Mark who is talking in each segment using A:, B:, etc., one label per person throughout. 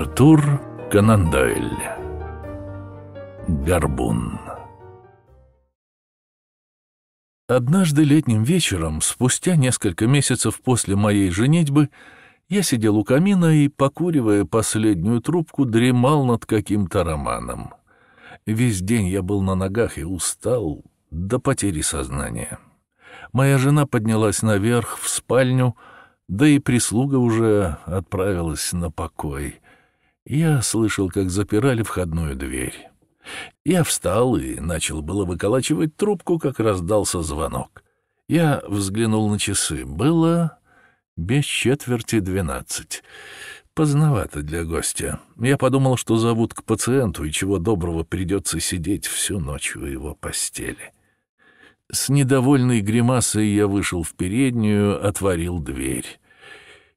A: Артур Конан Дойль Горбун Однажды летним вечером, спустя несколько месяцев после моей женитьбы, я сидел у камина и, покуривая последнюю трубку, дремал над каким-то романом. Весь день я был на ногах и устал до потери сознания. Моя жена поднялась наверх в спальню, да и прислуга уже отправилась на покой. Я слышал, как запирали входную дверь. Я встал и начал было выколачивать трубку, как раздался звонок. Я взглянул на часы. Было без четверти двенадцать. Поздновато для гостя. Я подумал, что зовут к пациенту, и чего доброго придется сидеть всю ночь в его постели. С недовольной гримасой я вышел в переднюю, отворил дверь.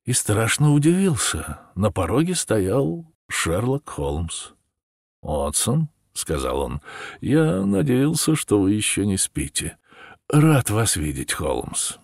A: И страшно удивился. На пороге стоял Шерлок Холмс. «Отсон», — сказал он, — «я надеялся, что вы еще не спите. Рад вас видеть, Холмс.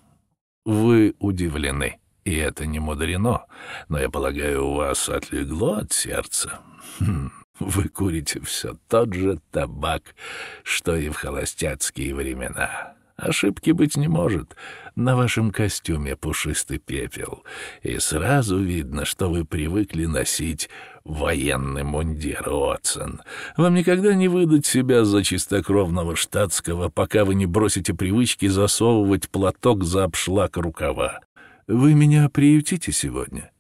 A: Вы удивлены, и это не мудрено, но, я полагаю, у вас отлегло от сердца. Хм, вы курите все тот же табак, что и в холостяцкие времена. Ошибки быть не может. На вашем костюме пушистый пепел, и сразу видно, что вы привыкли носить военный мундир, Отсон. Вам никогда не выдать себя за чистокровного штатского, пока вы не бросите привычки засовывать платок за обшлак рукава. Вы меня приютите сегодня?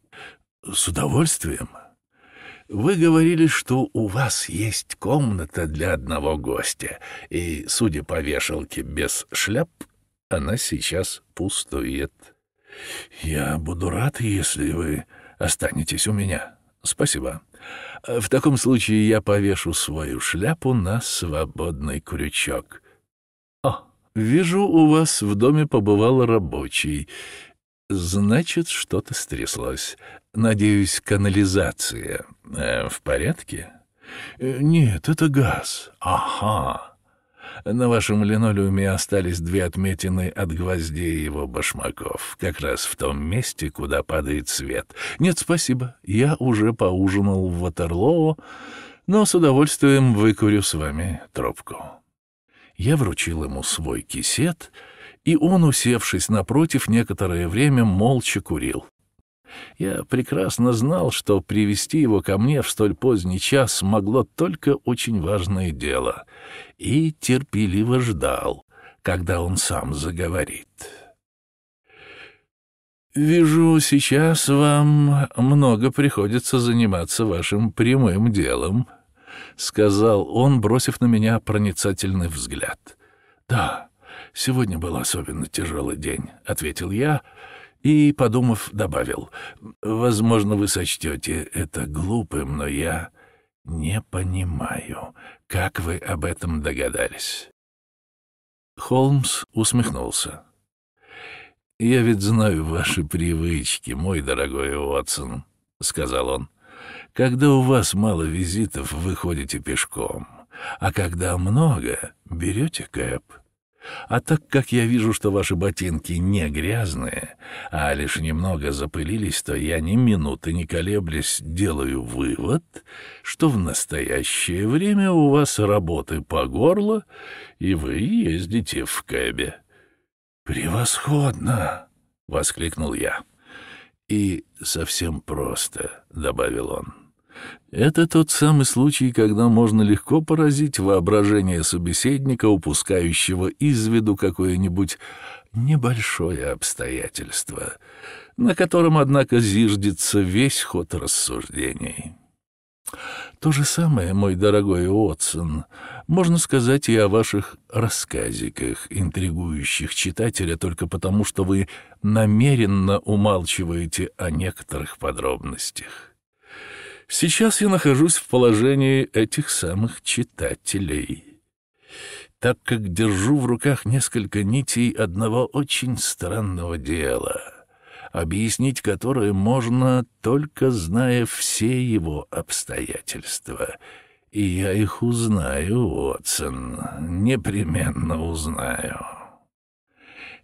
A: С удовольствием. Вы говорили, что у вас есть комната для одного гостя, и, судя по вешалке без шляп, она сейчас пустует. Я буду рад, если вы останетесь у меня. Спасибо. В таком случае я повешу свою шляпу на свободный крючок. О, вижу, у вас в доме побывал рабочий. Значит, что-то стряслось. Надеюсь, канализация э, в порядке? Э, нет, это газ. Ага. На вашем линолеуме остались две отметины от гвоздей его башмаков, как раз в том месте, куда падает свет. Нет, спасибо, я уже поужинал в Ватерлоо, но с удовольствием выкурю с вами трубку. Я вручил ему свой кисет, и он, усевшись напротив, некоторое время молча курил. Я прекрасно знал, что привести его ко мне в столь поздний час могло только очень важное дело, и терпеливо ждал, когда он сам заговорит. «Вижу, сейчас вам много приходится заниматься вашим прямым делом», — сказал он, бросив на меня проницательный взгляд. «Да, сегодня был особенно тяжелый день», — ответил я, — и, подумав, добавил, «Возможно, вы сочтете это глупым, но я не понимаю, как вы об этом догадались». Холмс усмехнулся. «Я ведь знаю ваши привычки, мой дорогой Уотсон», — сказал он. «Когда у вас мало визитов, вы ходите пешком, а когда много, берете кэп. А так как я вижу, что ваши ботинки не грязные, а лишь немного запылились, то я ни минуты не колеблясь делаю вывод, что в настоящее время у вас работы по горло, и вы ездите в кэбе. «Превосходно!» — воскликнул я. «И совсем просто», — добавил он. Это тот самый случай, когда можно легко поразить воображение собеседника, упускающего из виду какое-нибудь небольшое обстоятельство, на котором, однако, зиждется весь ход рассуждений. То же самое, мой дорогой Уотсон, можно сказать и о ваших рассказиках, интригующих читателя только потому, что вы намеренно умалчиваете о некоторых подробностях. Сейчас я нахожусь в положении этих самых читателей, так как держу в руках несколько нитей одного очень странного дела, объяснить которое можно только зная все его обстоятельства. И я их узнаю, Уотсон, непременно узнаю.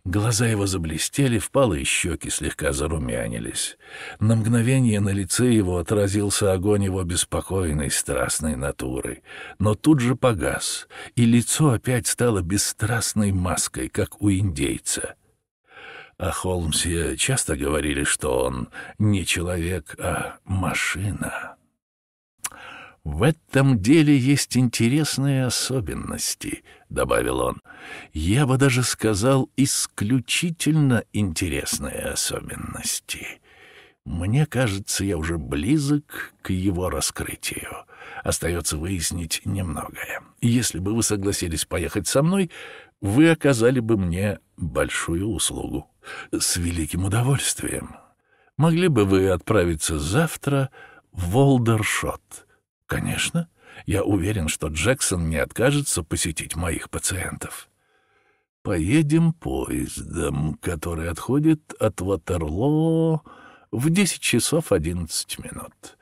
A: Глаза его заблестели, впалые щеки слегка зарумянились. На мгновение на лице его отразился огонь его беспокойной, страстной натуры. Но тут же погас, и лицо опять стало бесстрастной маской, как у индейца. О Холмсе часто говорили, что он не человек, а машина. «В этом деле есть интересные особенности», — добавил он. «Я бы даже сказал, исключительно интересные особенности. Мне кажется, я уже близок к его раскрытию. Остается выяснить немногое. Если бы вы согласились поехать со мной, вы оказали бы мне большую услугу. С великим удовольствием. Могли бы вы отправиться завтра в Волдершот?» Конечно, я уверен, что Джексон не откажется посетить моих пациентов. Поедем поездом, который отходит от Ватерлоо в 10 часов 11 минут.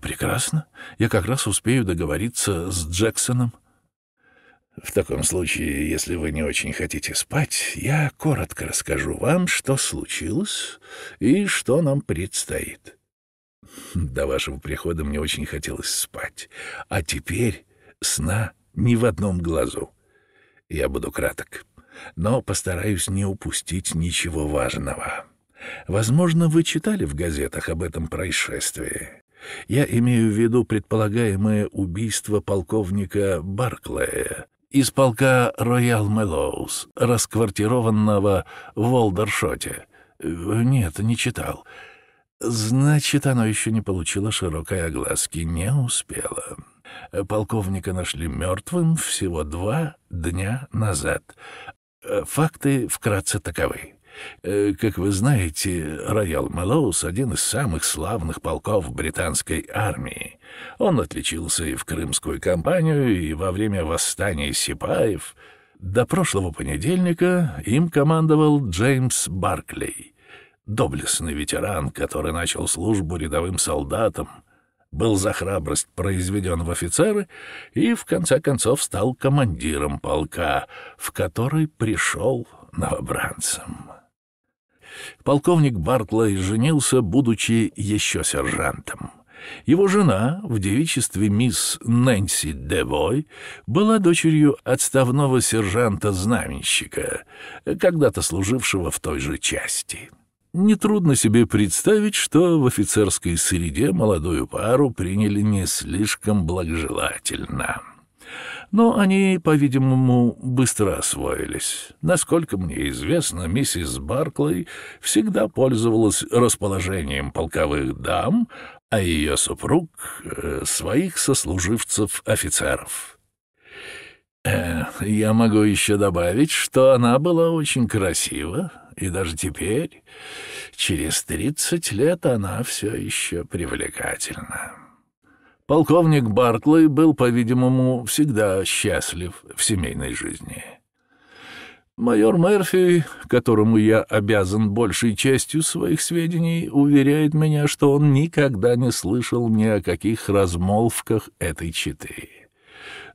A: Прекрасно. Я как раз успею договориться с Джексоном. В таком случае, если вы не очень хотите спать, я коротко расскажу вам, что случилось и что нам предстоит. До вашего прихода мне очень хотелось спать, а теперь сна ни в одном глазу. Я буду краток, но постараюсь не упустить ничего важного. Возможно, вы читали в газетах об этом происшествии. Я имею в виду предполагаемое убийство полковника Барклея из полка Роял Мэллоус, расквартированного в Волдершоте. Нет, не читал. Значит, оно еще не получило широкой огласки, не успело. Полковника нашли мертвым всего два дня назад. Факты вкратце таковы. Как вы знаете, Роял Мэллоус — один из самых славных полков британской армии. Он отличился и в Крымскую кампанию, и во время восстания Сипаев. До прошлого понедельника им командовал Джеймс Барклей — доблестный ветеран, который начал службу рядовым солдатом, был за храбрость произведен в офицеры и, в конце концов, стал командиром полка, в который пришел новобранцем. Полковник Бартлey женился, будучи еще сержантом. Его жена, в девичестве мисс Нэнси Девой, была дочерью отставного сержанта-знаменщика, когда-то служившего в той же части. Нетрудно себе представить, что в офицерской среде молодую пару приняли не слишком благожелательно. Но они, по-видимому, быстро освоились. Насколько мне известно, миссис Барклey всегда пользовалась расположением полковых дам, а ее супруг э, — своих сослуживцев-офицеров. Э, я могу еще добавить, что она была очень красива, и даже теперь, через тридцать лет, она все еще привлекательна. Полковник Барклey был, по-видимому, всегда счастлив в семейной жизни. Майор Мерфи, которому я обязан большей частью своих сведений, уверяет меня, что он никогда не слышал ни о каких размолвках этой четы.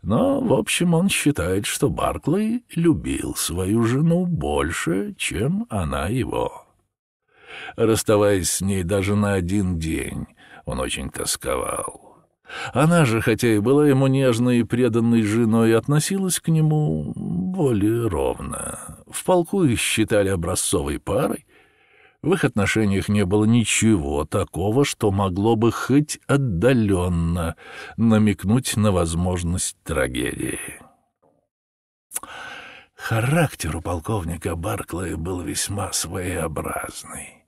A: Но, в общем, он считает, что Барклey любил свою жену больше, чем она его. Расставаясь с ней даже на один день, он очень тосковал. Она же, хотя и была ему нежной и преданной женой, относилась к нему более ровно. В полку их считали образцовой парой, в их отношениях не было ничего такого, что могло бы хоть отдаленно намекнуть на возможность трагедии. Характер у полковника Барклая был весьма своеобразный.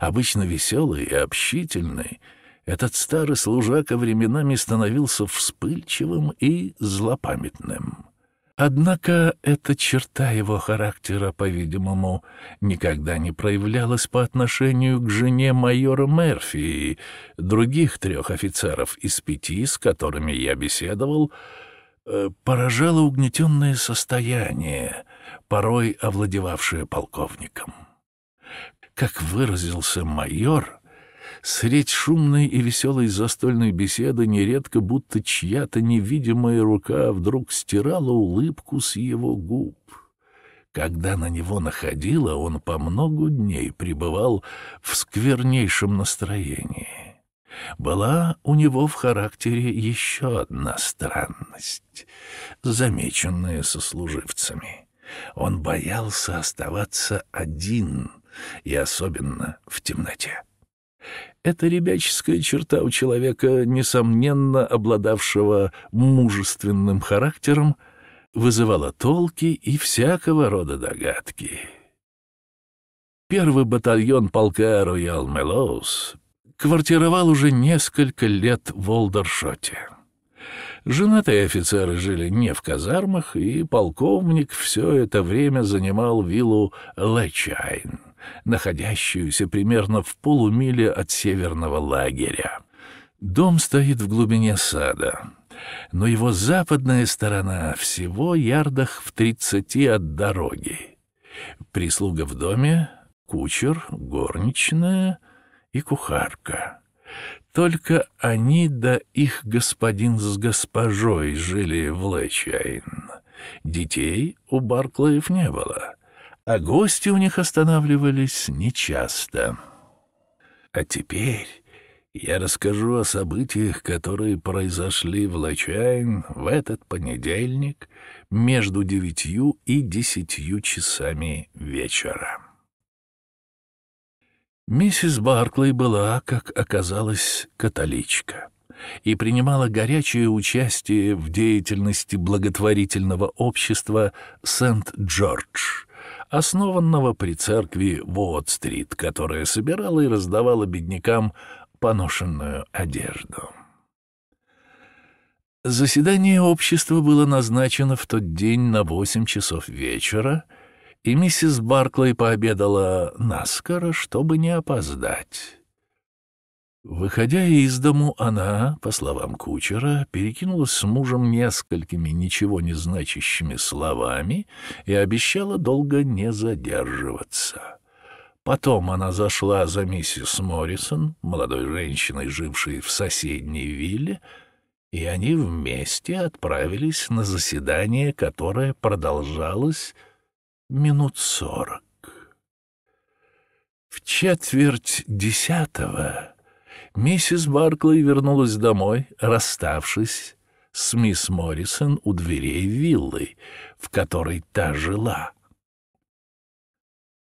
A: Обычно веселый и общительный, этот старый служака временами становился вспыльчивым и злопамятным. Однако эта черта его характера, по-видимому, никогда не проявлялась по отношению к жене майора Мерфи и других трех офицеров из пяти, с которыми я беседовал, э, поражало угнетенное состояние, порой овладевавшее полковником. Как выразился майор, Средь шумной и веселой застольной беседы нередко будто чья-то невидимая рука вдруг стирала улыбку с его губ. Когда на него находило, он по многу дней пребывал в сквернейшем настроении. Была у него в характере еще одна странность, замеченная сослуживцами. Он боялся оставаться один, и особенно в темноте. Эта ребяческая черта у человека, несомненно обладавшего мужественным характером, вызывала толки и всякого рода догадки. Первый батальон полка «Роял Мелоус» квартировал уже несколько лет в Олдершоте. Женатые офицеры жили не в казармах, и полковник все это время занимал виллу Лечайн, находящуюся примерно в полумиле от северного лагеря. Дом стоит в глубине сада, но его западная сторона всего ярдах в тридцати от дороги. Прислуга в доме, кучер, горничная и кухарка. Только они да их господин с госпожой жили в Лэчайн. Детей у Барклаев не было, а гости у них останавливались нечасто. А теперь я расскажу о событиях, которые произошли в Лачайн в этот понедельник между девятью и десятью часами вечера. Миссис Барклey была, как оказалось, католичка и принимала горячее участие в деятельности благотворительного общества Сент-Джордж, основанного при церкви Уот-стрит, которая собирала и раздавала беднякам поношенную одежду. Заседание общества было назначено в тот день на восемь часов вечера, и миссис Барклey пообедала наскоро, чтобы не опоздать. Выходя из дому, она, по словам кучера, перекинулась с мужем несколькими ничего не значащими словами и обещала долго не задерживаться. Потом она зашла за миссис Моррисон, молодой женщиной, жившей в соседней вилле, и они вместе отправились на заседание, которое продолжалось минут сорок. В четверть десятого миссис Барклey вернулась домой, расставшись с мисс Моррисон у дверей виллы, в которой та жила.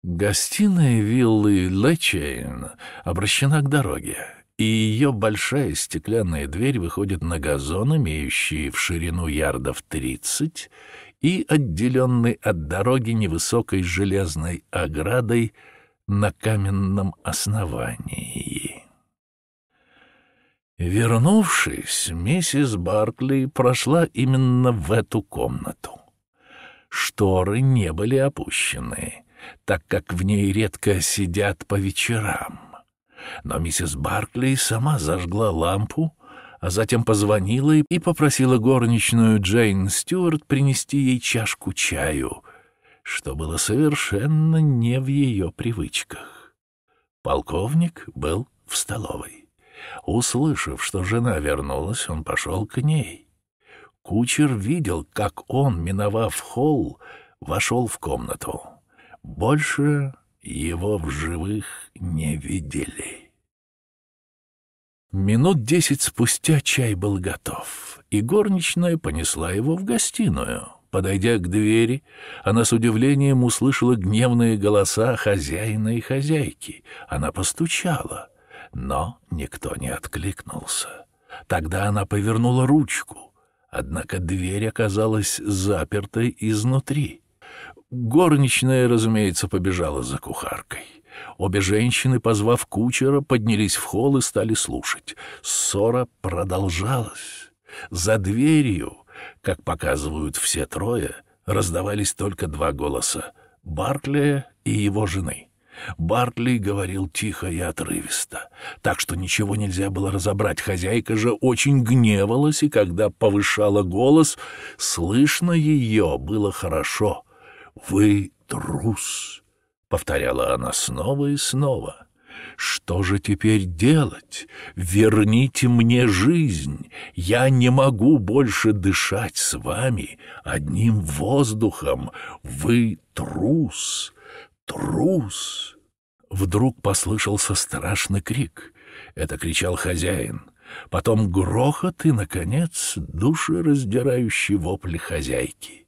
A: Гостиная виллы Лечейн обращена к дороге, и ее большая стеклянная дверь выходит на газон, имеющий в ширину ярдов тридцать и отделенный от дороги невысокой железной оградой на каменном основании. Вернувшись, миссис Баркли прошла именно в эту комнату. Шторы не были опущены — так как в ней редко сидят по вечерам. Но миссис Баркли сама зажгла лампу, а затем позвонила и попросила горничную Джейн Стюарт принести ей чашку чаю, что было совершенно не в ее привычках. Полковник был в столовой. Услышав, что жена вернулась, он пошел к ней. Кучер видел, как он, миновав холл, вошел в комнату. Больше его в живых не видели. Минут десять спустя чай был готов, и горничная понесла его в гостиную. Подойдя к двери, она с удивлением услышала гневные голоса хозяина и хозяйки. Она постучала, но никто не откликнулся. Тогда она повернула ручку, однако дверь оказалась запертой изнутри. Горничная, разумеется, побежала за кухаркой. Обе женщины, позвав кучера, поднялись в холл и стали слушать. Ссора продолжалась. За дверью, как показывают все трое, раздавались только два голоса — Барклия и его жены. Бартли говорил тихо и отрывисто, так что ничего нельзя было разобрать. Хозяйка же очень гневалась, и когда повышала голос, слышно ее было хорошо — «Вы трус», — повторяла она снова и снова. Что же теперь делать? Верните мне жизнь. Я не могу больше дышать с вами одним воздухом. Вы трус, трус. Вдруг послышался страшный крик. Это кричал хозяин. Потом грохот и, наконец, душераздирающий вопль хозяйки.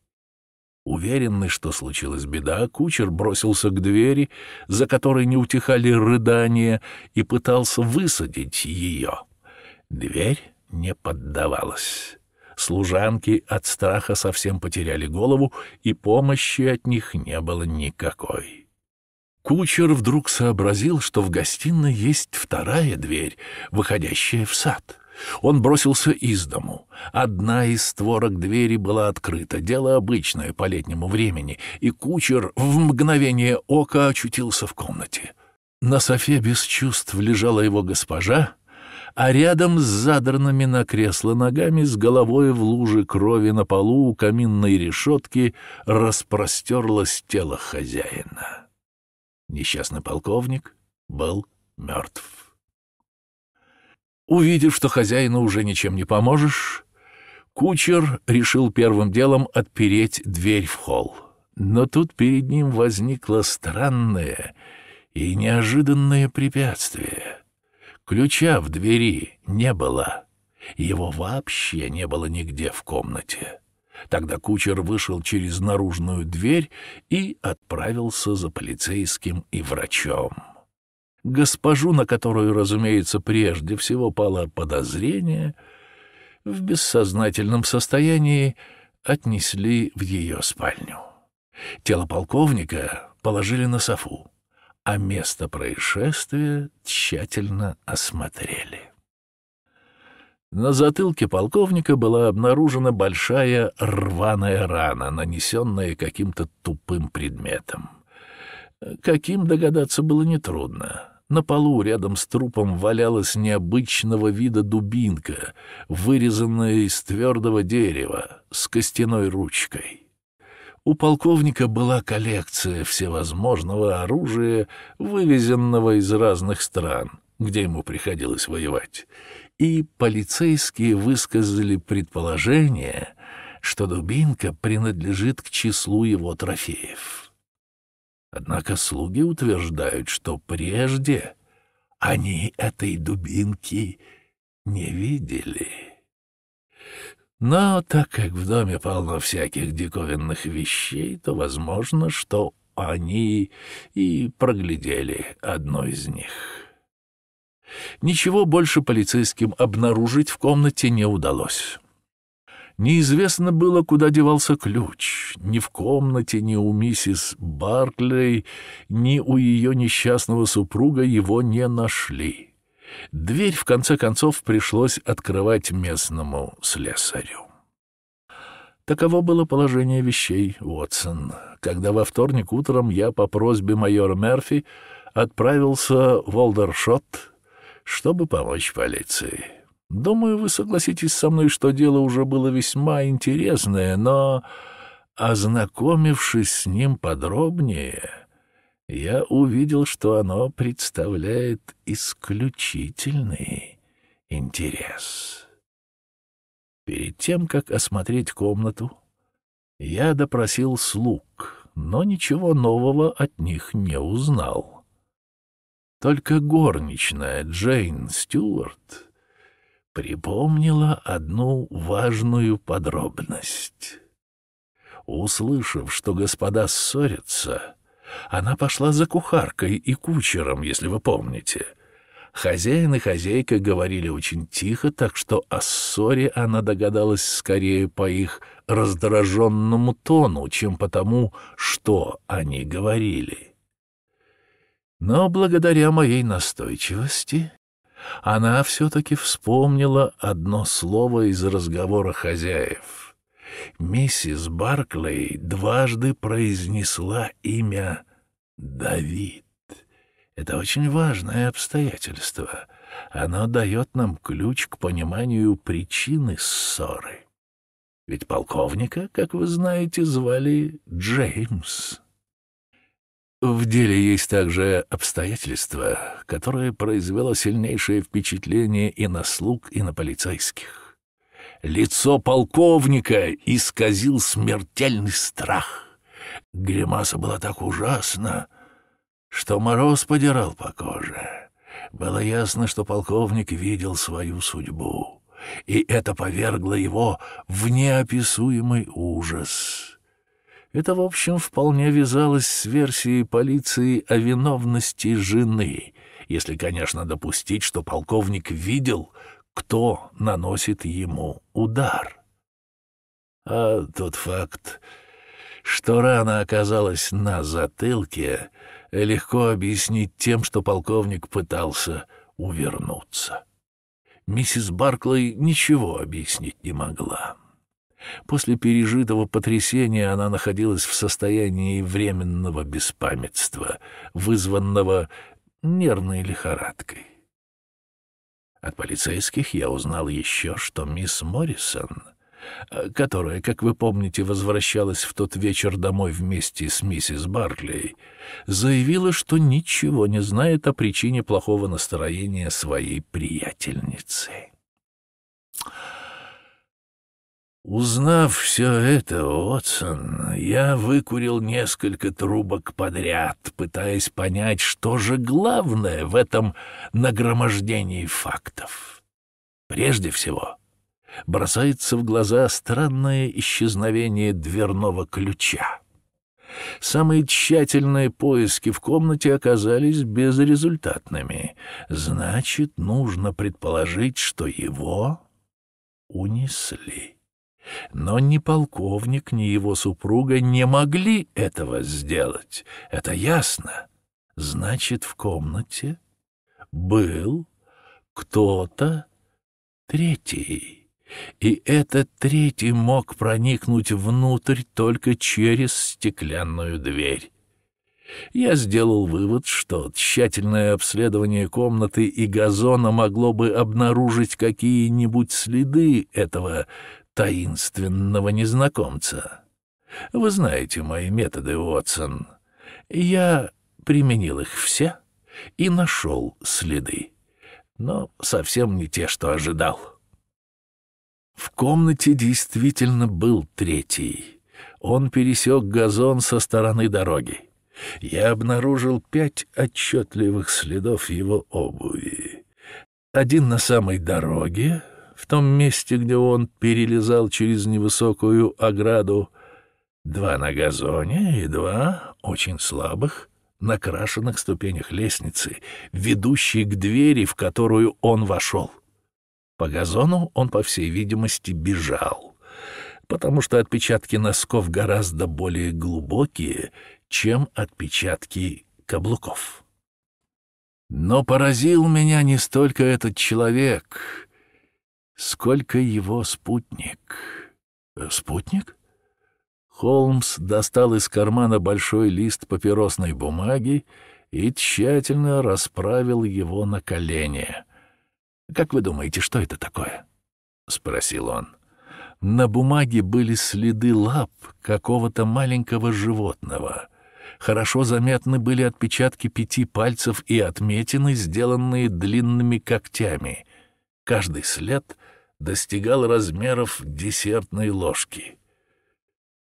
A: Уверенный, что случилась беда, кучер бросился к двери, за которой не утихали рыдания, и пытался высадить ее. Дверь не поддавалась. Служанки от страха совсем потеряли голову, и помощи от них не было никакой. Кучер вдруг сообразил, что в гостиной есть вторая дверь, выходящая в сад — он бросился из дому. Одна из створок двери была открыта, дело обычное по летнему времени, и кучер в мгновение ока очутился в комнате. На софе без чувств лежала его госпожа, а рядом с задранными на кресло ногами с головой в луже крови на полу у каминной решетки распростерлось тело хозяина. Несчастный полковник был мертв. Увидев, что хозяину уже ничем не поможешь, кучер решил первым делом отпереть дверь в холл. Но тут перед ним возникло странное и неожиданное препятствие. Ключа в двери не было. Его вообще не было нигде в комнате. Тогда кучер вышел через наружную дверь и отправился за полицейским и врачом. Госпожу, на которую, разумеется, прежде всего пало подозрение, в бессознательном состоянии отнесли в ее спальню. Тело полковника положили на софу, а место происшествия тщательно осмотрели. На затылке полковника была обнаружена большая рваная рана, нанесенная каким-то тупым предметом. Каким догадаться было нетрудно. На полу рядом с трупом валялась необычного вида дубинка, вырезанная из твердого дерева, с костяной ручкой. У полковника была коллекция всевозможного оружия, вывезенного из разных стран, где ему приходилось воевать, и полицейские высказали предположение, что дубинка принадлежит к числу его трофеев. Однако слуги утверждают, что прежде они этой дубинки не видели. Но так как в доме полно всяких диковинных вещей, то возможно, что они и проглядели одно из них. Ничего больше полицейским обнаружить в комнате не удалось. Неизвестно было, куда девался ключ. Ни в комнате, ни у миссис Барклей, ни у ее несчастного супруга его не нашли. Дверь, в конце концов, пришлось открывать местному слесарю. Таково было положение вещей, Уотсон, когда во вторник утром я по просьбе майора Мерфи отправился в Олдершот, чтобы помочь полиции. Думаю, вы согласитесь со мной, что дело уже было весьма интересное, но, ознакомившись с ним подробнее, я увидел, что оно представляет исключительный интерес. Перед тем, как осмотреть комнату, я допросил слуг, но ничего нового от них не узнал. Только горничная Джейн Стюарт припомнила одну важную подробность. Услышав, что господа ссорятся, она пошла за кухаркой и кучером, если вы помните. Хозяин и хозяйка говорили очень тихо, так что о ссоре она догадалась скорее по их раздраженному тону, чем потому, что они говорили. Но благодаря моей настойчивости она все-таки вспомнила одно слово из разговора хозяев. Миссис Барклей дважды произнесла имя Давид. Это очень важное обстоятельство. Оно дает нам ключ к пониманию причины ссоры. Ведь полковника, как вы знаете, звали Джеймс. В деле есть также обстоятельства, которое произвело сильнейшее впечатление и на слуг, и на полицейских. Лицо полковника исказил смертельный страх. Гримаса была так ужасна, что мороз подирал по коже. Было ясно, что полковник видел свою судьбу, и это повергло его в неописуемый ужас. Это, в общем, вполне вязалось с версией полиции о виновности жены, если, конечно, допустить, что полковник видел, кто наносит ему удар. А тот факт, что рана оказалась на затылке, легко объяснить тем, что полковник пытался увернуться. Миссис Барклey ничего объяснить не могла. После пережитого потрясения она находилась в состоянии временного беспамятства, вызванного нервной лихорадкой. От полицейских я узнал еще, что мисс Моррисон, которая, как вы помните, возвращалась в тот вечер домой вместе с миссис Барклей, заявила, что ничего не знает о причине плохого настроения своей приятельницы. Узнав все это, Отсон, я выкурил несколько трубок подряд, пытаясь понять, что же главное в этом нагромождении фактов. Прежде всего, бросается в глаза странное исчезновение дверного ключа. Самые тщательные поиски в комнате оказались безрезультатными. Значит, нужно предположить, что его унесли. Но ни полковник, ни его супруга не могли этого сделать. Это ясно. Значит, в комнате был кто-то третий. И этот третий мог проникнуть внутрь только через стеклянную дверь. Я сделал вывод, что тщательное обследование комнаты и газона могло бы обнаружить какие-нибудь следы этого таинственного незнакомца. Вы знаете мои методы, Уотсон. Я применил их все и нашел следы, но совсем не те, что ожидал. В комнате действительно был третий. Он пересек газон со стороны дороги. Я обнаружил пять отчетливых следов его обуви. Один на самой дороге, в том месте, где он перелезал через невысокую ограду, два на газоне и два очень слабых на крашенных ступенях лестницы, ведущей к двери, в которую он вошел. По газону он, по всей видимости, бежал, потому что отпечатки носков гораздо более глубокие, чем отпечатки каблуков. Но поразил меня не столько этот человек, сколько его спутник. Э, спутник? Холмс достал из кармана большой лист папиросной бумаги и тщательно расправил его на колени. «Как вы думаете, что это такое?» — спросил он. На бумаге были следы лап какого-то маленького животного. Хорошо заметны были отпечатки пяти пальцев и отметины, сделанные длинными когтями. Каждый след достигал размеров десертной ложки.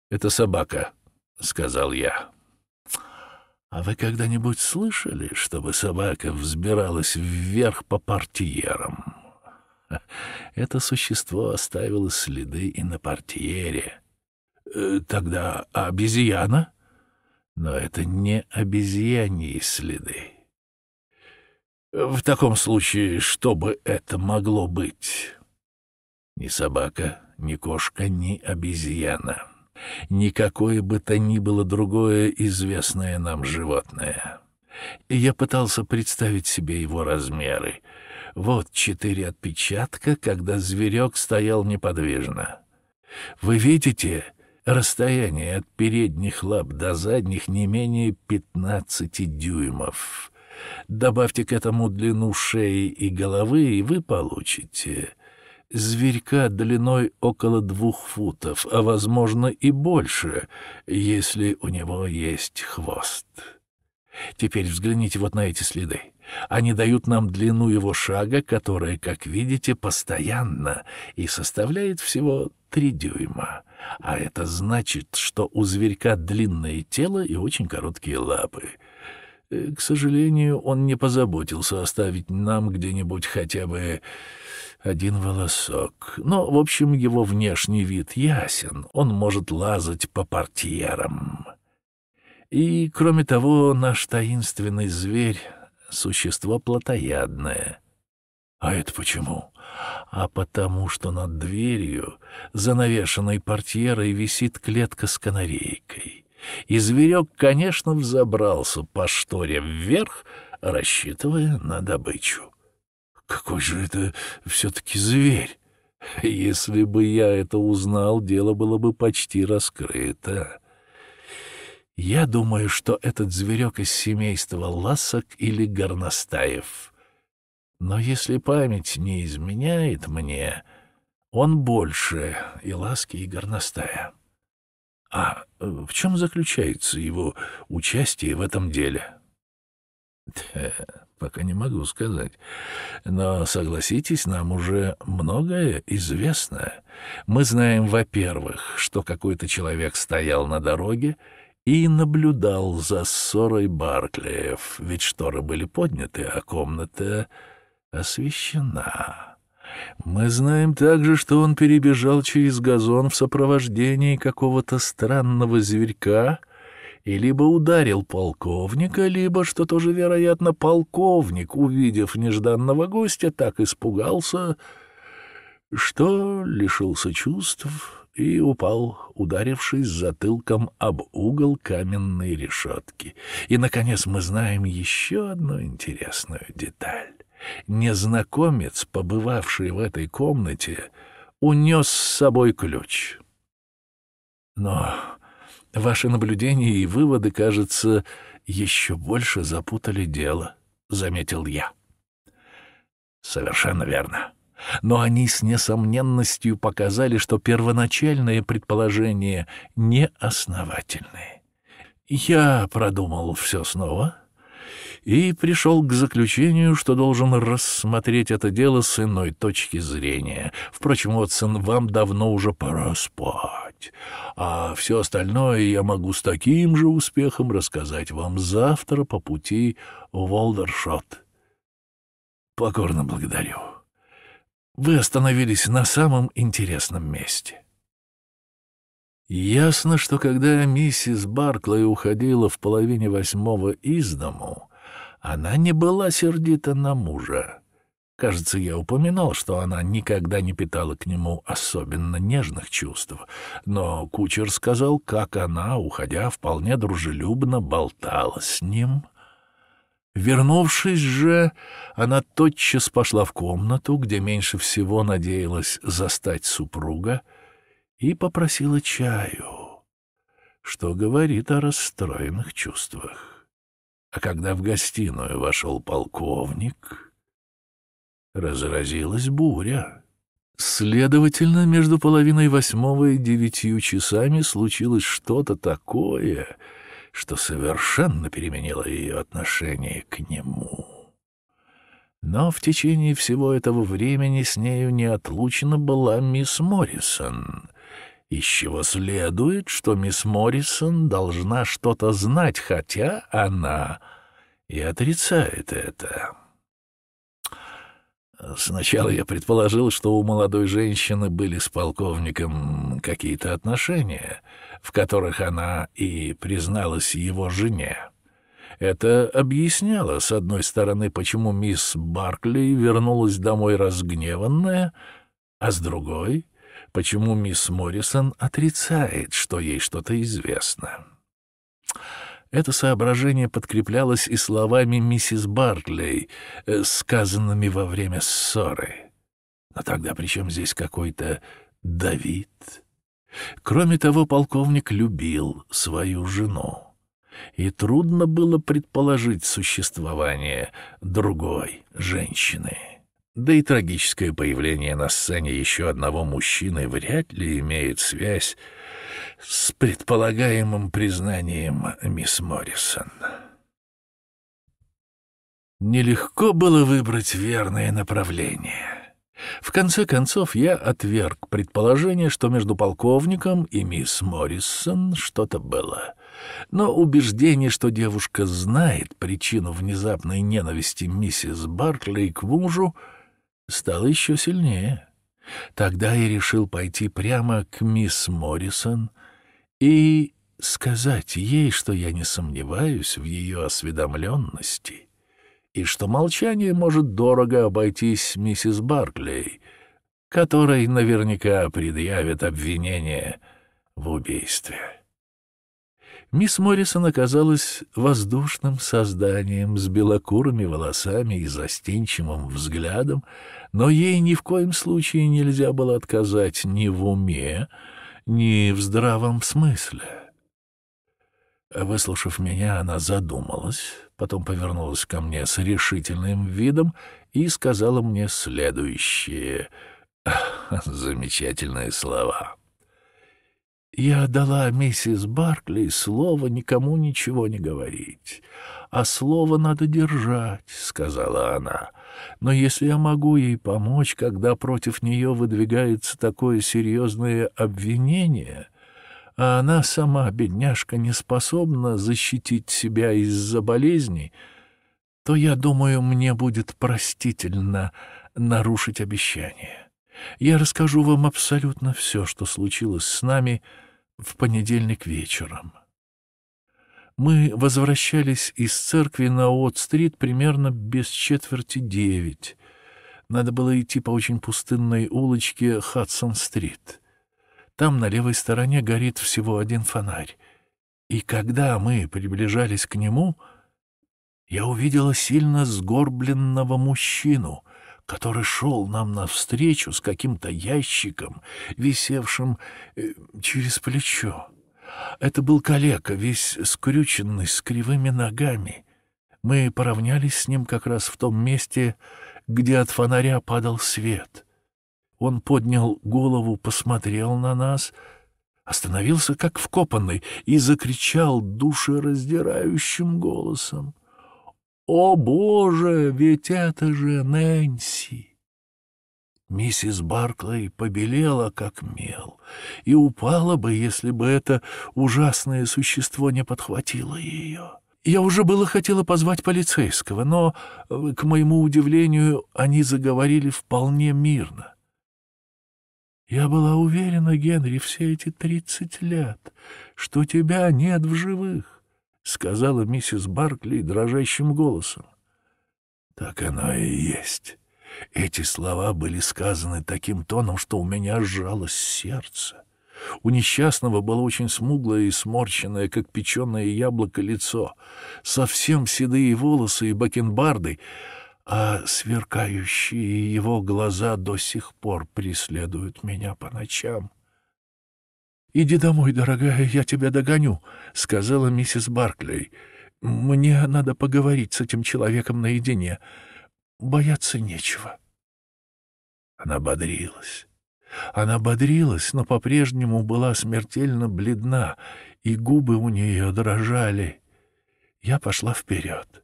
A: «Это собака», — сказал я. «А вы когда-нибудь слышали, чтобы собака взбиралась вверх по портьерам?» Это существо оставило следы и на портьере. Э, «Тогда обезьяна?» «Но это не обезьяньи следы». «В таком случае, что бы это могло быть?» Ни собака, ни кошка, ни обезьяна. Никакое бы то ни было другое известное нам животное. Я пытался представить себе его размеры. Вот четыре отпечатка, когда зверек стоял неподвижно. Вы видите, расстояние от передних лап до задних не менее пятнадцати дюймов. Добавьте к этому длину шеи и головы, и вы получите зверька длиной около двух футов, а, возможно, и больше, если у него есть хвост. Теперь взгляните вот на эти следы. Они дают нам длину его шага, которая, как видите, постоянна и составляет всего три дюйма. А это значит, что у зверька длинное тело и очень короткие лапы. Э, к сожалению, он не позаботился оставить нам где-нибудь хотя бы один волосок. Но, в общем, его внешний вид ясен. Он может лазать по портьерам. И, кроме того, наш таинственный зверь — существо плотоядное. А это почему? А потому что над дверью, занавешенной портьерой, висит клетка с канарейкой. И зверек, конечно, взобрался по шторе вверх, рассчитывая на добычу. Какой же это все-таки зверь? Если бы я это узнал, дело было бы почти раскрыто. Я думаю, что этот зверек из семейства ласок или горностаев. Но если память не изменяет мне, он больше и ласки, и горностая. А э, в чем заключается его участие в этом деле? Да, пока не могу сказать. Но, согласитесь, нам уже многое известно. Мы знаем, во-первых, что какой-то человек стоял на дороге и наблюдал за ссорой Барклеев, ведь шторы были подняты, а комната освещена. Мы знаем также, что он перебежал через газон в сопровождении какого-то странного зверька и либо ударил полковника, либо, что тоже вероятно, полковник, увидев нежданного гостя, так испугался, что лишился чувств и упал, ударившись затылком об угол каменной решетки. И, наконец, мы знаем еще одну интересную деталь. Незнакомец, побывавший в этой комнате, унес с собой ключ. Но ваши наблюдения и выводы, кажется, еще больше запутали дело, — заметил я. Совершенно верно но они с несомненностью показали, что первоначальные предположения неосновательны. Я продумал все снова и пришел к заключению, что должен рассмотреть это дело с иной точки зрения. Впрочем, Уотсон, вам давно уже пора спать, а все остальное я могу с таким же успехом рассказать вам завтра по пути в Волдершот. Покорно благодарю. Вы остановились на самом интересном месте. Ясно, что когда миссис Барклey уходила в половине восьмого из дому, она не была сердита на мужа. Кажется, я упоминал, что она никогда не питала к нему особенно нежных чувств, но кучер сказал, как она, уходя, вполне дружелюбно болтала с ним — Вернувшись же, она тотчас пошла в комнату, где меньше всего надеялась застать супруга, и попросила чаю, что говорит о расстроенных чувствах. А когда в гостиную вошел полковник, разразилась буря. Следовательно, между половиной восьмого и девятью часами случилось что-то такое — что совершенно переменило ее отношение к нему. Но в течение всего этого времени с нею неотлучно была мисс Моррисон, из чего следует, что мисс Моррисон должна что-то знать, хотя она и отрицает это. Сначала я предположил, что у молодой женщины были с полковником какие-то отношения, в которых она и призналась его жене. Это объясняло, с одной стороны, почему мисс Баркли вернулась домой разгневанная, а с другой — почему мисс Моррисон отрицает, что ей что-то известно. Это соображение подкреплялось и словами миссис Барклей, э, сказанными во время ссоры. Но тогда при чем здесь какой-то Давид? Кроме того, полковник любил свою жену, и трудно было предположить существование другой женщины. Да и трагическое появление на сцене еще одного мужчины вряд ли имеет связь с предполагаемым признанием мисс Моррисон. Нелегко было выбрать верное направление. В конце концов, я отверг предположение, что между полковником и мисс Моррисон что-то было. Но убеждение, что девушка знает причину внезапной ненависти миссис Барклey к мужу, стало еще сильнее. Тогда я решил пойти прямо к мисс Моррисон и сказать ей, что я не сомневаюсь в ее осведомленности и что молчание может дорого обойтись миссис Барклей, которой наверняка предъявят обвинение в убийстве. Мисс Моррисон оказалась воздушным созданием с белокурыми волосами и застенчивым взглядом, но ей ни в коем случае нельзя было отказать ни в уме, ни в здравом смысле. Выслушав меня, она задумалась, потом повернулась ко мне с решительным видом и сказала мне следующие замечательные слова. «Я дала миссис Баркли слово никому ничего не говорить, а слово надо держать», — сказала она. «Но если я могу ей помочь, когда против нее выдвигается такое серьезное обвинение...» а она сама, бедняжка, не способна защитить себя из-за болезни, то, я думаю, мне будет простительно нарушить обещание. Я расскажу вам абсолютно все, что случилось с нами в понедельник вечером. Мы возвращались из церкви на Уотт-стрит примерно без четверти девять. Надо было идти по очень пустынной улочке Хадсон-стрит. Там на левой стороне горит всего один фонарь. И когда мы приближались к нему, я увидела сильно сгорбленного мужчину, который шел нам навстречу с каким-то ящиком, висевшим э, через плечо. Это был калека, весь скрюченный, с кривыми ногами. Мы поравнялись с ним как раз в том месте, где от фонаря падал свет. Он поднял голову, посмотрел на нас, остановился как вкопанный и закричал душераздирающим голосом. «О, Боже, ведь это же Нэнси!» Миссис Барклey побелела, как мел, и упала бы, если бы это ужасное существо не подхватило ее. Я уже было хотела позвать полицейского, но, к моему удивлению, они заговорили вполне мирно. Я была уверена, Генри, все эти тридцать лет, что тебя нет в живых, — сказала миссис Баркли дрожащим голосом. Так оно и есть. Эти слова были сказаны таким тоном, что у меня сжалось сердце. У несчастного было очень смуглое и сморщенное, как печеное яблоко, лицо, совсем седые волосы и бакенбарды — а сверкающие его глаза до сих пор преследуют меня по ночам. «Иди домой, дорогая, я тебя догоню», — сказала миссис Барклей. «Мне надо поговорить с этим человеком наедине. Бояться нечего». Она бодрилась. Она бодрилась, но по-прежнему была смертельно бледна, и губы у нее дрожали. Я пошла вперед,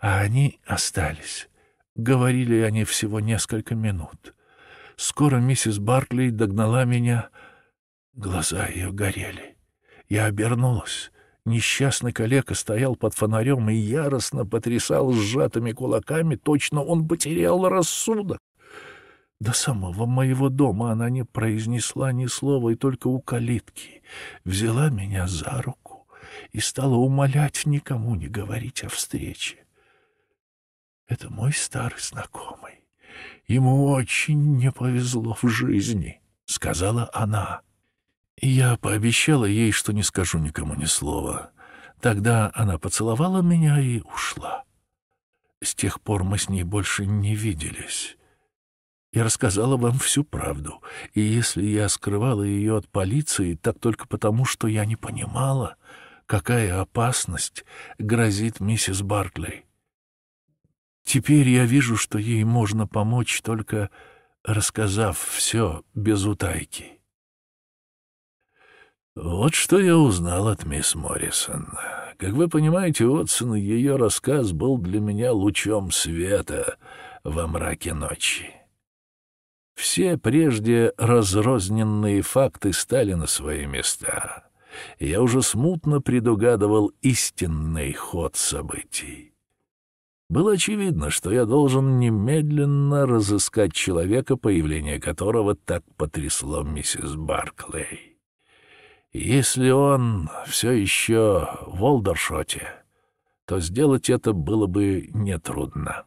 A: а они остались. Говорили они всего несколько минут. Скоро миссис Баркли догнала меня. Глаза ее горели. Я обернулась. Несчастный калека стоял под фонарем и яростно потрясал сжатыми кулаками, точно он потерял рассудок. До самого моего дома она не произнесла ни слова и только у калитки взяла меня за руку и стала умолять никому не говорить о встрече. Это мой старый знакомый. Ему очень не повезло в жизни, — сказала она. Я пообещала ей, что не скажу никому ни слова. Тогда она поцеловала меня и ушла. С тех пор мы с ней больше не виделись. Я рассказала вам всю правду, и если я скрывала ее от полиции, так только потому, что я не понимала, какая опасность грозит миссис Барклey. Теперь я вижу, что ей можно помочь, только рассказав все без утайки. Вот что я узнал от мисс Моррисон. Как вы понимаете, Отсон, ее рассказ был для меня лучом света во мраке ночи. Все прежде разрозненные факты стали на свои места. Я уже смутно предугадывал истинный ход событий. Было очевидно, что я должен немедленно разыскать человека, появление которого так потрясло миссис Барклей. Если он все еще в Олдершоте, то сделать это было бы нетрудно.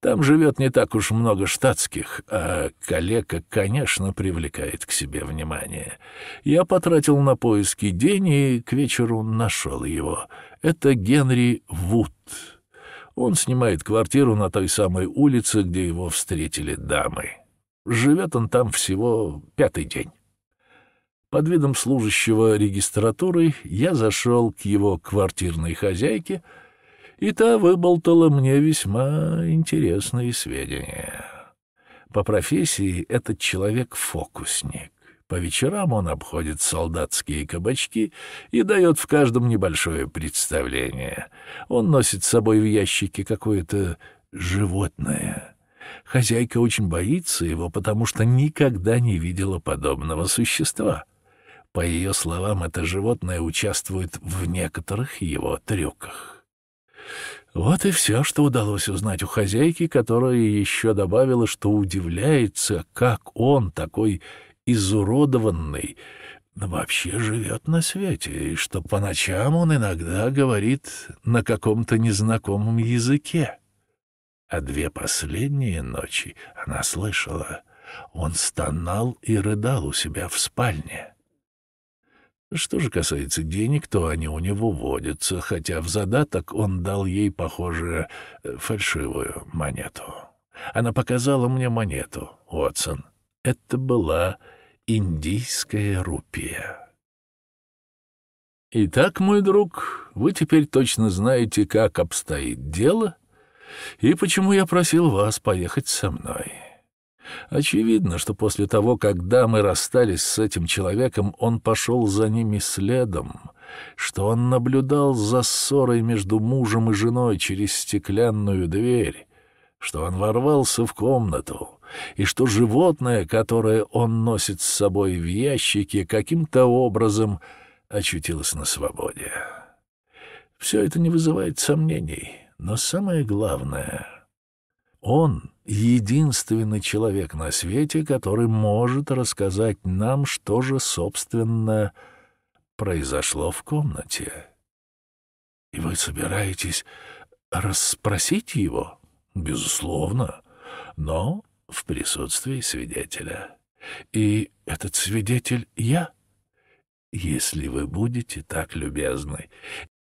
A: Там живет не так уж много штатских, а калека, конечно, привлекает к себе внимание. Я потратил на поиски день и к вечеру нашел его. Это Генри Вуд. Он снимает квартиру на той самой улице, где его встретили дамы. Живет он там всего пятый день. Под видом служащего регистратуры я зашел к его квартирной хозяйке, и та выболтала мне весьма интересные сведения. По профессии этот человек фокусник. По вечерам он обходит солдатские кабачки и дает в каждом небольшое представление. Он носит с собой в ящике какое-то животное. Хозяйка очень боится его, потому что никогда не видела подобного существа. По ее словам, это животное участвует в некоторых его трюках. Вот и все, что удалось узнать у хозяйки, которая еще добавила, что удивляется, как он, такой изуродованный, вообще живет на свете, и что по ночам он иногда говорит на каком-то незнакомом языке. А две последние ночи она слышала, он стонал и рыдал у себя в спальне. Что же касается денег, то они у него водятся, хотя в задаток он дал ей, похоже, фальшивую монету. Она показала мне монету, Уотсон. Это была индийская рупия. Итак, мой друг, вы теперь точно знаете, как обстоит дело и почему я просил вас поехать со мной. Очевидно, что после того, когда мы расстались с этим человеком, он пошел за ними следом, что он наблюдал за ссорой между мужем и женой через стеклянную дверь, что он ворвался в комнату, и что животное, которое он носит с собой в ящике, каким-то образом очутилось на свободе. Все это не вызывает сомнений, но самое главное — он — единственный человек на свете, который может рассказать нам, что же, собственно, произошло в комнате. И вы собираетесь расспросить его? Безусловно. Но в присутствии свидетеля. И этот свидетель — я, если вы будете так любезны.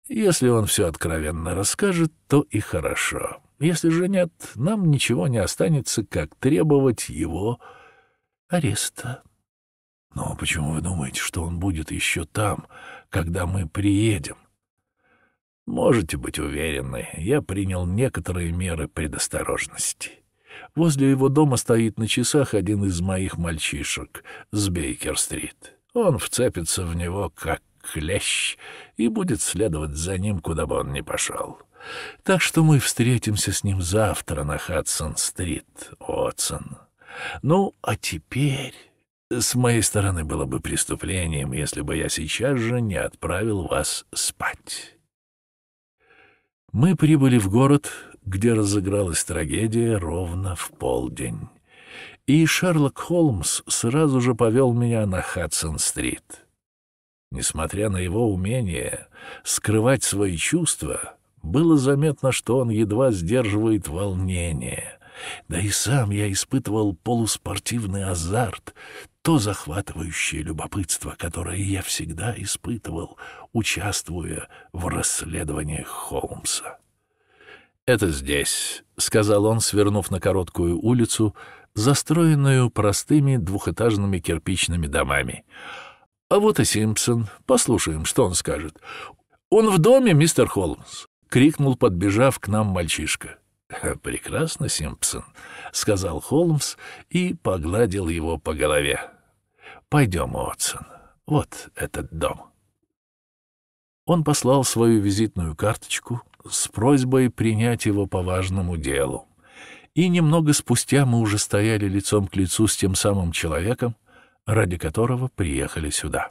A: Если он все откровенно расскажет, то и хорошо. Если же нет, нам ничего не останется, как требовать его ареста. Но почему вы думаете, что он будет еще там, когда мы приедем? Можете быть уверены, я принял некоторые меры предосторожности. Возле его дома стоит на часах один из моих мальчишек с Бейкер-стрит. Он вцепится в него, как клещ, и будет следовать за ним, куда бы он ни пошел. Так что мы встретимся с ним завтра на Хадсон-стрит, Отсон. Ну, а теперь... С моей стороны было бы преступлением, если бы я сейчас же не отправил вас спать. Мы прибыли в город где разыгралась трагедия ровно в полдень. И Шерлок Холмс сразу же повел меня на Хадсон-стрит. Несмотря на его умение скрывать свои чувства, было заметно, что он едва сдерживает волнение. Да и сам я испытывал полуспортивный азарт, то захватывающее любопытство, которое я всегда испытывал, участвуя в расследованиях Холмса. «Это здесь», — сказал он, свернув на короткую улицу, застроенную простыми двухэтажными кирпичными домами. «А вот и Симпсон. Послушаем, что он скажет». «Он в доме, мистер Холмс!» — крикнул, подбежав к нам мальчишка. «Прекрасно, Симпсон», — сказал Холмс и погладил его по голове. «Пойдем, Уотсон. Вот этот дом». Он послал свою визитную карточку с просьбой принять его по важному делу. И немного спустя мы уже стояли лицом к лицу с тем самым человеком, ради которого приехали сюда.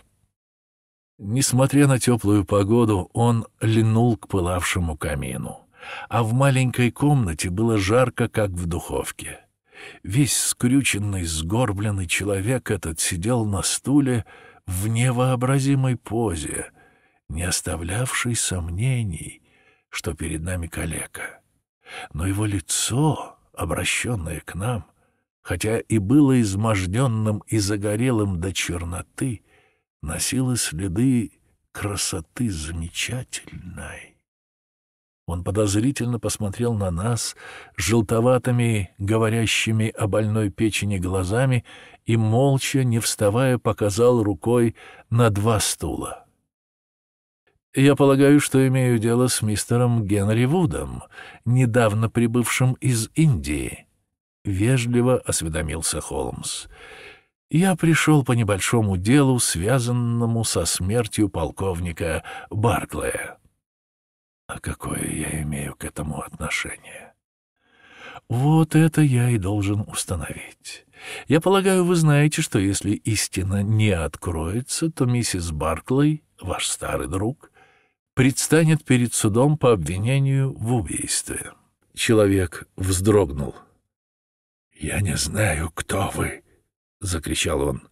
A: Несмотря на теплую погоду, он линул к пылавшему камину, а в маленькой комнате было жарко, как в духовке. Весь скрюченный, сгорбленный человек этот сидел на стуле в невообразимой позе, не оставлявший сомнений, что перед нами калека. Но его лицо, обращенное к нам, хотя и было изможденным и загорелым до черноты, носило следы красоты замечательной. Он подозрительно посмотрел на нас желтоватыми, говорящими о больной печени глазами и, молча, не вставая, показал рукой на два стула. «Я полагаю, что имею дело с мистером Генри Вудом, недавно прибывшим из Индии», — вежливо осведомился Холмс. «Я пришел по небольшому делу, связанному со смертью полковника Барклая». «А какое я имею к этому отношение?» «Вот это я и должен установить. Я полагаю, вы знаете, что если истина не откроется, то миссис Барклey, ваш старый друг, предстанет перед судом по обвинению в убийстве. Человек вздрогнул. «Я не знаю, кто вы», — закричал он.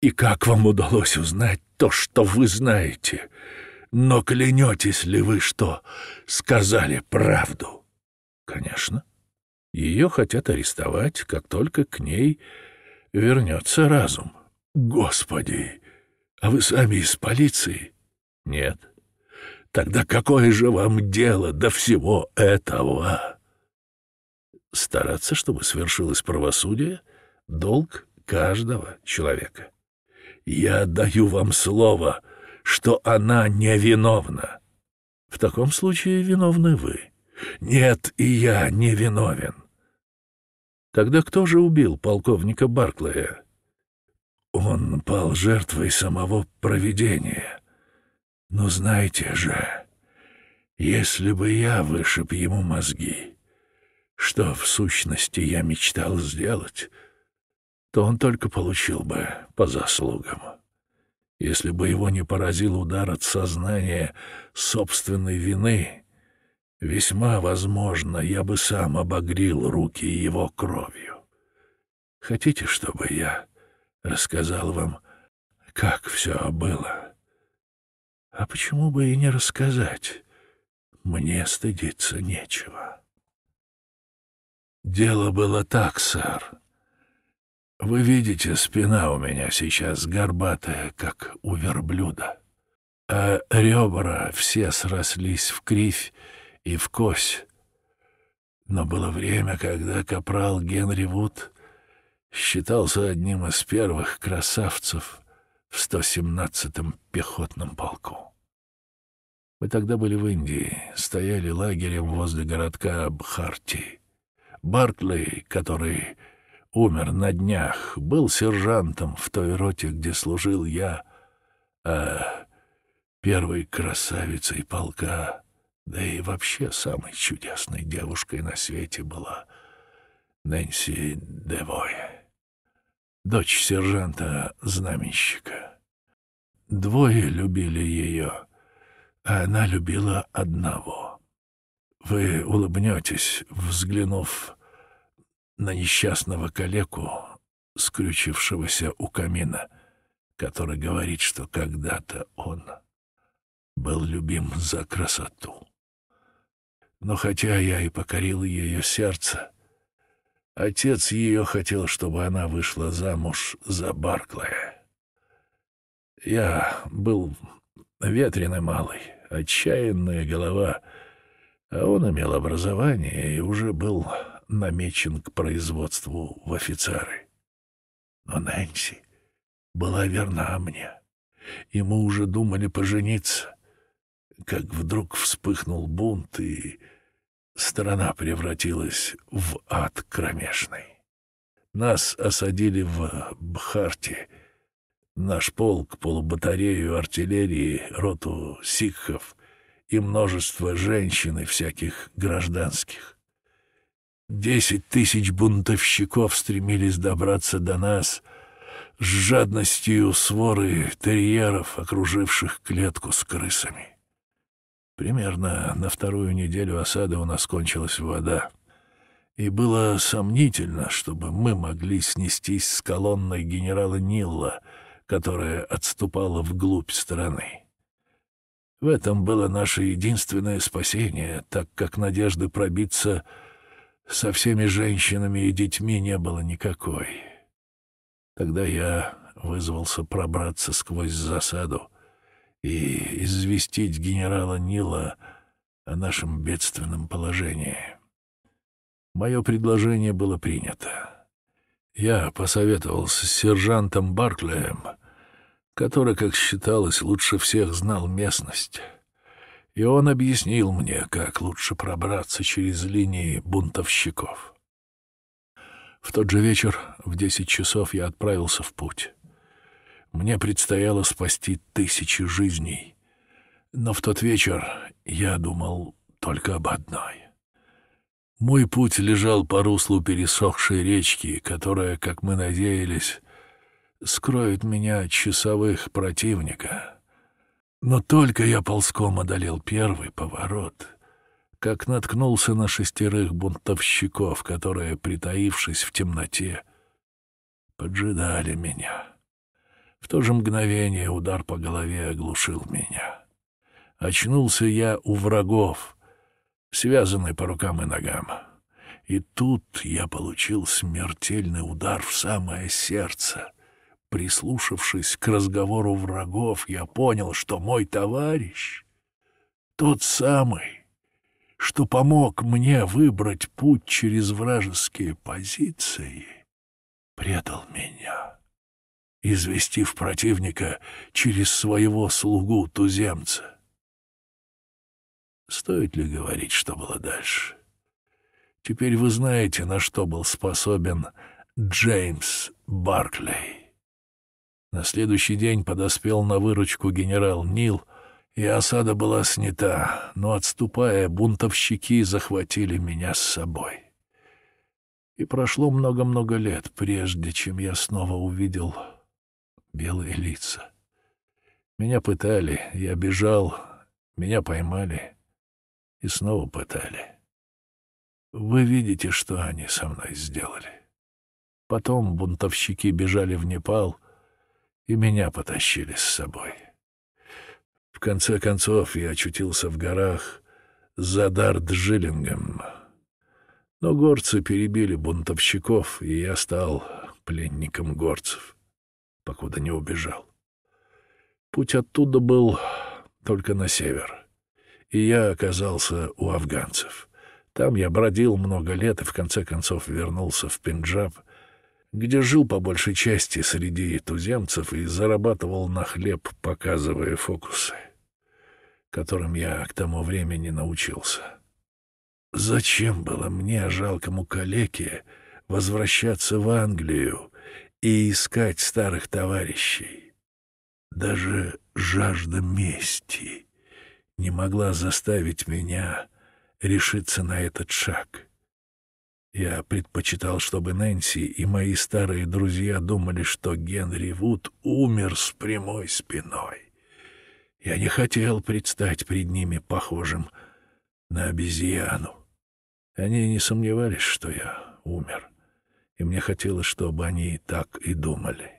A: «И как вам удалось узнать то, что вы знаете? Но клянетесь ли вы, что сказали правду?» «Конечно. Ее хотят арестовать, как только к ней вернется разум». «Господи! А вы сами из полиции?» «Нет. Тогда какое же вам дело до всего этого? Стараться, чтобы свершилось правосудие — долг каждого человека. Я даю вам слово, что она невиновна. В таком случае виновны вы. Нет, и я не виновен. Тогда кто же убил полковника Барклая? Он пал жертвой самого провидения. Но знаете же, если бы я вышиб ему мозги, что в сущности я мечтал сделать, то он только получил бы по заслугам. Если бы его не поразил удар от сознания собственной вины, весьма возможно, я бы сам обогрил руки его кровью. Хотите, чтобы я рассказал вам, как все было?» А почему бы и не рассказать? Мне стыдиться нечего. Дело было так, сэр. Вы видите, спина у меня сейчас горбатая, как у верблюда, а ребра все срослись в кривь и в кось. Но было время, когда капрал Генри Вуд считался одним из первых красавцев в 117-м пехотном полку. Мы тогда были в Индии, стояли лагерем возле городка Бхарти. Барклey, который умер на днях, был сержантом в той роте, где служил я, а первой красавицей полка, да и вообще самой чудесной девушкой на свете была Нэнси Девой дочь сержанта-знаменщика. Двое любили ее, а она любила одного. Вы улыбнетесь, взглянув на несчастного калеку, скрючившегося у камина, который говорит, что когда-то он был любим за красоту. Но хотя я и покорил ее сердце, Отец ее хотел, чтобы она вышла замуж за Барклая. Я был ветреный малый, отчаянная голова, а он имел образование и уже был намечен к производству в офицеры. Но Нэнси была верна мне, и мы уже думали пожениться, как вдруг вспыхнул бунт, и страна превратилась в ад кромешный. Нас осадили в Бхарте,
B: Наш полк, полубатарею артиллерии, роту сикхов и множество женщин и всяких гражданских. Десять тысяч бунтовщиков стремились добраться до нас с жадностью своры терьеров, окруживших клетку с крысами. Примерно на вторую неделю осады у нас кончилась вода, и было сомнительно, чтобы мы могли снестись с колонной генерала Нилла, которая отступала вглубь страны. В этом было наше единственное спасение, так как надежды пробиться — со всеми женщинами и детьми не было никакой. Тогда я вызвался пробраться сквозь засаду и известить генерала Нила о нашем бедственном положении. Мое предложение было принято. Я посоветовался с сержантом Барклеем, который, как считалось, лучше всех знал местность и он объяснил мне, как лучше пробраться через линии бунтовщиков. В тот же вечер в десять часов я отправился в путь. Мне предстояло спасти тысячи жизней, но в тот вечер я думал только об одной. Мой путь лежал по руслу пересохшей речки, которая, как мы надеялись, скроет меня от часовых противника — но только я ползком одолел первый поворот, как наткнулся на шестерых бунтовщиков, которые, притаившись в темноте, поджидали меня. В то же мгновение удар по голове оглушил меня. Очнулся я у врагов, связанный по рукам и ногам. И тут я получил смертельный удар в самое сердце — Прислушавшись к разговору врагов, я понял, что мой товарищ, тот самый, что помог мне выбрать путь через вражеские позиции, предал меня, известив противника через своего слугу-туземца. Стоит ли говорить, что было дальше? Теперь вы знаете, на что был способен Джеймс Барклей. На следующий день подоспел на выручку генерал Нил, и осада была снята, но, отступая, бунтовщики захватили меня с собой. И прошло много-много лет, прежде чем я снова увидел белые лица. Меня пытали, я бежал, меня поймали и снова пытали. Вы видите, что они со мной сделали. Потом бунтовщики бежали в Непал — и меня потащили с собой. В конце концов я очутился в горах за Дарджилингом. Но горцы перебили бунтовщиков, и я стал пленником горцев, покуда не убежал. Путь оттуда был только на север, и я оказался у афганцев. Там я бродил много лет и в конце концов вернулся в Пенджаб — где жил по большей части среди туземцев и зарабатывал на хлеб, показывая фокусы, которым я к тому времени научился. Зачем было мне, жалкому калеке, возвращаться в Англию и искать старых товарищей? Даже жажда мести не могла заставить меня решиться на этот шаг. Я предпочитал, чтобы Нэнси и мои старые друзья думали, что Генри Вуд умер с прямой спиной. Я не хотел предстать перед ними похожим на обезьяну. Они не сомневались, что я умер, и мне хотелось, чтобы они так и думали.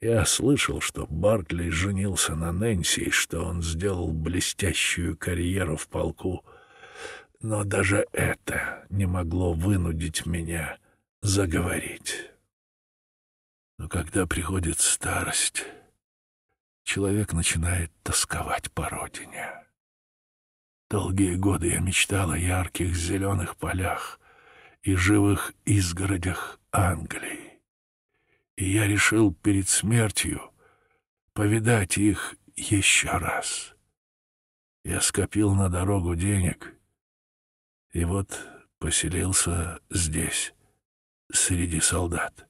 B: Я слышал, что Бартли женился на Нэнси, и что он сделал блестящую карьеру в полку — но даже это не могло вынудить меня заговорить. Но когда приходит старость, человек начинает тосковать по родине. Долгие годы я мечтал о ярких зеленых полях и живых изгородях Англии. И я решил перед смертью повидать их еще раз. Я скопил на дорогу денег и вот поселился здесь, среди солдат.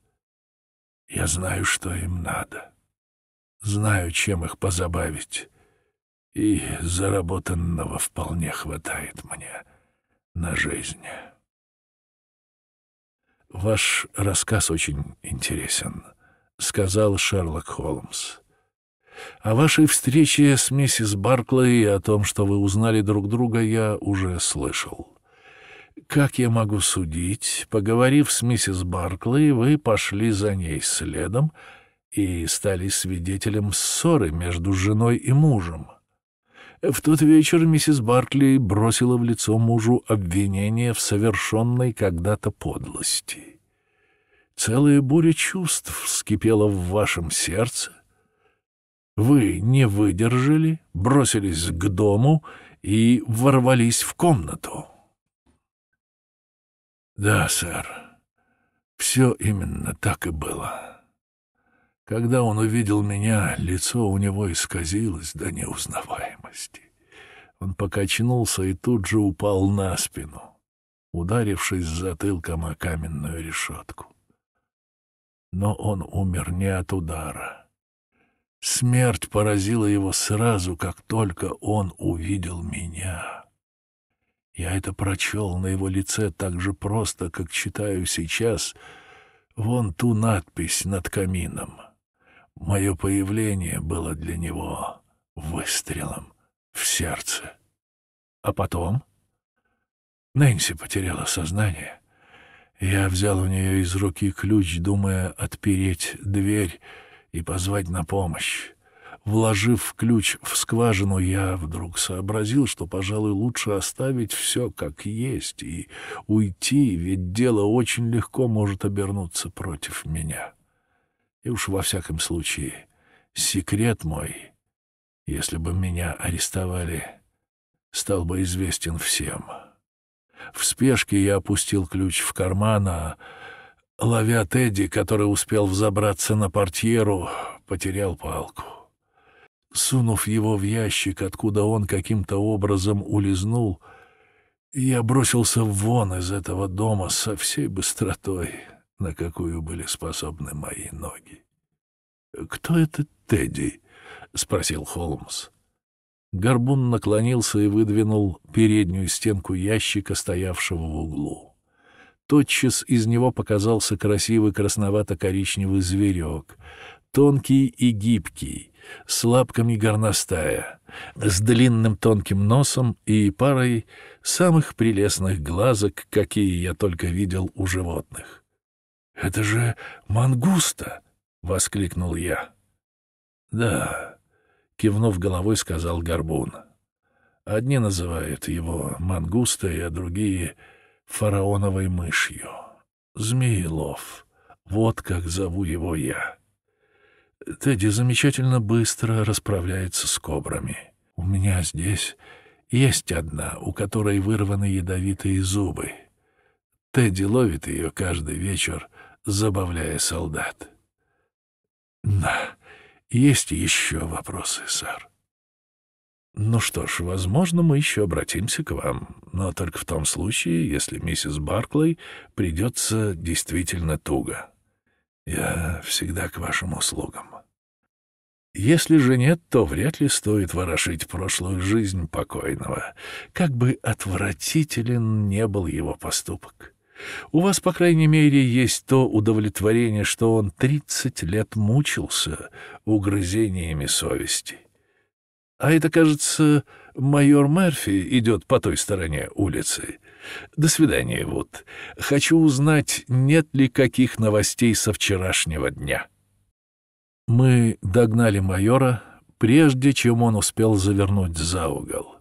B: Я знаю, что им надо. Знаю, чем их позабавить, и заработанного вполне хватает мне на жизнь.
A: «Ваш рассказ очень интересен», — сказал Шерлок Холмс. «О вашей встрече с миссис Барклey и о том, что вы узнали друг друга, я уже слышал. Как я могу судить, поговорив с миссис Барклey, вы пошли за ней следом и стали свидетелем ссоры между женой и мужем. В тот вечер миссис Баркли бросила в лицо мужу обвинение в совершенной когда-то подлости. Целая буря чувств вскипела в вашем сердце. Вы не выдержали, бросились к дому и ворвались в комнату.
B: Да, сэр, все именно так и было. Когда он увидел меня, лицо у него исказилось до неузнаваемости. Он покачнулся и тут же упал на спину, ударившись затылком о каменную решетку. Но он умер не от удара. Смерть поразила его сразу, как только он увидел меня. Я это прочел на его лице так же просто, как читаю сейчас вон ту надпись над камином. Мое появление было для него выстрелом в сердце. А потом Нэнси потеряла сознание. Я взял у нее из руки ключ, думая отпереть дверь и позвать на помощь. Вложив ключ в скважину, я вдруг сообразил, что, пожалуй, лучше оставить все как есть и уйти, ведь дело очень легко может обернуться против меня. И уж во всяком случае, секрет мой, если бы меня арестовали, стал бы известен всем. В спешке я опустил ключ в карман, а, ловя Тедди, который успел взобраться на портьеру, потерял палку. Сунув его в ящик, откуда он каким-то образом улизнул, я бросился вон из этого дома со всей быстротой, на какую были способны мои ноги. «Кто это Тедди?» — спросил Холмс. Горбун наклонился и выдвинул переднюю стенку ящика, стоявшего в углу. Тотчас из него показался красивый красновато-коричневый зверек, тонкий и гибкий, с лапками горностая, с длинным тонким носом и парой самых прелестных глазок, какие я только видел у животных. «Это же мангуста!» — воскликнул я. «Да», — кивнув головой, сказал Горбун. «Одни называют его мангустой, а другие — фараоновой мышью. Змеелов. Вот как зову его я». Тедди замечательно быстро расправляется с кобрами. У меня здесь есть одна, у которой вырваны ядовитые зубы. Тедди ловит ее каждый вечер, забавляя солдат. Да, есть еще вопросы, сэр. Ну что ж, возможно, мы еще обратимся к вам, но только в том случае, если миссис Барклey придется действительно туго. Я всегда к вашим услугам. Если же нет, то вряд ли стоит ворошить прошлую жизнь покойного, как бы отвратителен не был его поступок. У вас, по крайней мере, есть то удовлетворение, что он тридцать лет мучился угрызениями совести. А это, кажется, майор Мерфи идет по той стороне улицы. До свидания, Вуд. Хочу узнать, нет ли каких новостей со вчерашнего дня». Мы догнали майора, прежде чем он успел завернуть за угол.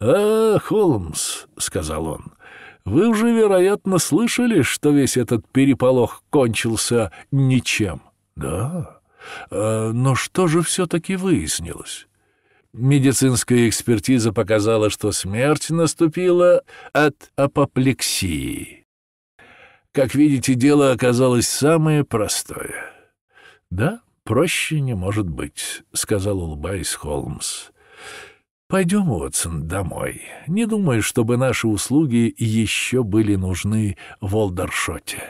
B: «А, Холмс», — сказал он, — «вы уже, вероятно, слышали, что весь этот переполох кончился ничем?» «Да. А, но что же все-таки выяснилось?» Медицинская экспертиза показала, что смерть наступила от апоплексии. Как видите, дело оказалось самое простое. Да, «Проще не может быть», — сказал, улыбаясь Холмс. «Пойдем, Уотсон, домой. Не думаю, чтобы наши услуги еще были нужны в Олдершоте».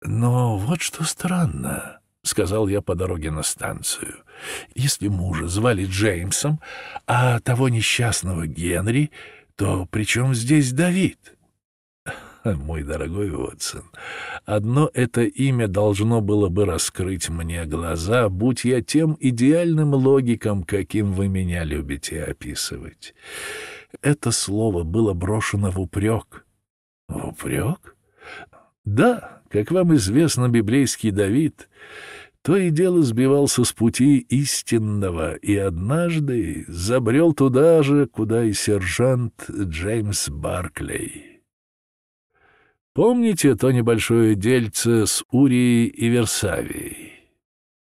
B: «Но вот что странно», — сказал я по дороге на станцию. «Если мужа звали Джеймсом, а того несчастного Генри, то при чем здесь Давид?» «Мой дорогой Уотсон, одно это имя должно было бы раскрыть мне глаза, будь я тем идеальным логиком, каким вы меня любите описывать. Это слово было брошено в упрек». «В упрек?» «Да, как вам известно, библейский Давид то и дело сбивался с пути истинного и однажды забрел туда же, куда и сержант Джеймс Барклей. Помните то небольшое дельце с Урией и Версавией?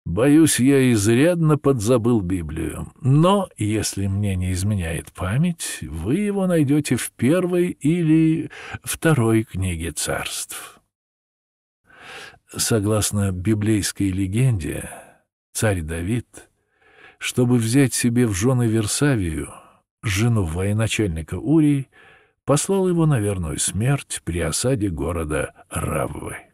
B: Боюсь, я изрядно подзабыл Библию, но, если мне не изменяет память, вы его найдете в первой или второй книге царств. Согласно библейской легенде, царь Давид, чтобы взять себе в жены Версавию, жену военачальника Урии, послал его на верную смерть при осаде города Раввы.